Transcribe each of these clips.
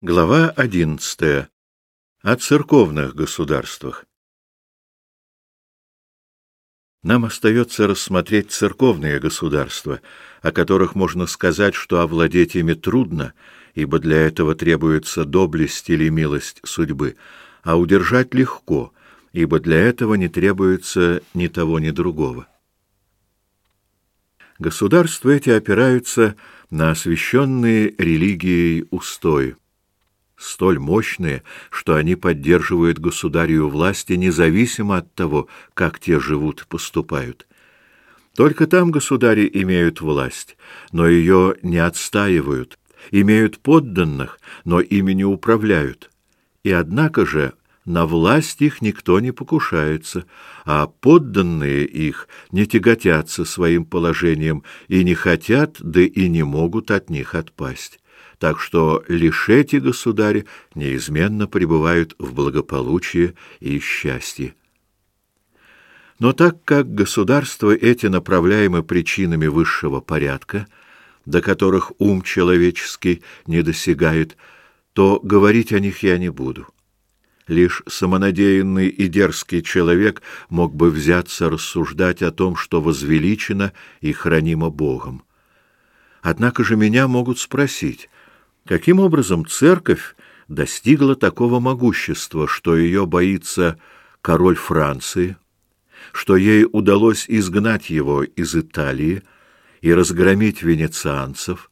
Глава 11. О церковных государствах. Нам остается рассмотреть церковные государства, о которых можно сказать, что овладеть ими трудно, ибо для этого требуется доблесть или милость судьбы, а удержать легко, ибо для этого не требуется ни того, ни другого. Государства эти опираются на освященные религией устои столь мощные, что они поддерживают государю власти независимо от того, как те живут и поступают. Только там государи имеют власть, но ее не отстаивают, имеют подданных, но ими не управляют. И однако же на власть их никто не покушается, а подданные их не тяготятся своим положением и не хотят, да и не могут от них отпасть так что лишь эти государи неизменно пребывают в благополучии и счастье. Но так как государства эти направляемы причинами высшего порядка, до которых ум человеческий не досягает, то говорить о них я не буду. Лишь самонадеянный и дерзкий человек мог бы взяться рассуждать о том, что возвеличено и хранимо Богом. Однако же меня могут спросить, Каким образом церковь достигла такого могущества, что ее боится король Франции, что ей удалось изгнать его из Италии и разгромить венецианцев,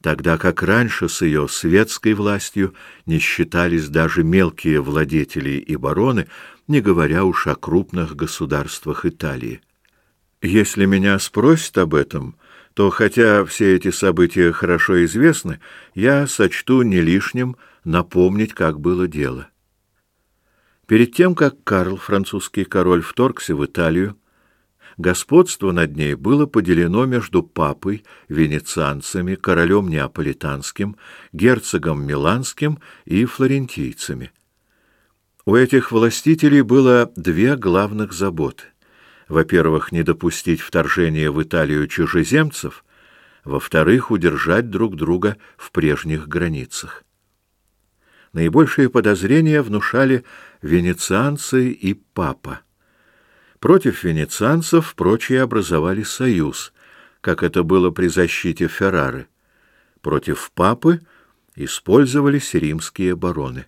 тогда как раньше с ее светской властью не считались даже мелкие владетели и бароны, не говоря уж о крупных государствах Италии. Если меня спросят об этом, то, хотя все эти события хорошо известны, я сочту не лишним напомнить, как было дело. Перед тем, как Карл, французский король, вторгся в Италию, господство над ней было поделено между папой, венецианцами, королем неаполитанским, герцогом миланским и флорентийцами. У этих властителей было две главных заботы — во-первых, не допустить вторжения в Италию чужеземцев, во-вторых, удержать друг друга в прежних границах. Наибольшие подозрения внушали венецианцы и папа. Против венецианцев прочие образовали союз, как это было при защите Феррары. Против папы использовались римские бароны.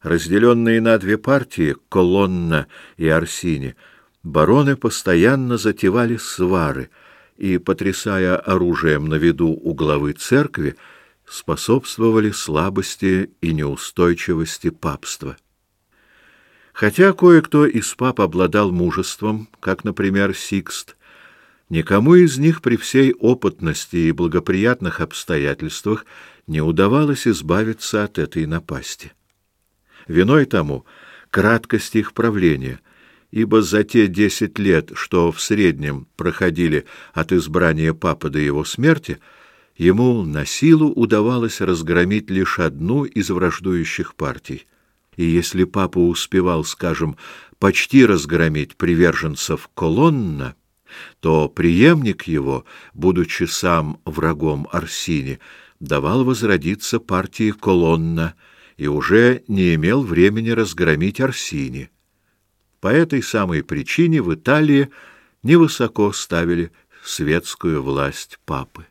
Разделенные на две партии, Колонна и Арсини, бароны постоянно затевали свары и, потрясая оружием на виду у главы церкви, способствовали слабости и неустойчивости папства. Хотя кое-кто из пап обладал мужеством, как, например, Сикст, никому из них при всей опытности и благоприятных обстоятельствах не удавалось избавиться от этой напасти. Виной тому краткость их правления — ибо за те десять лет, что в среднем проходили от избрания папы до его смерти, ему на силу удавалось разгромить лишь одну из враждующих партий. И если папа успевал, скажем, почти разгромить приверженцев колонна, то преемник его, будучи сам врагом Арсини, давал возродиться партии колонна и уже не имел времени разгромить Арсини. По этой самой причине в Италии невысоко ставили светскую власть папы.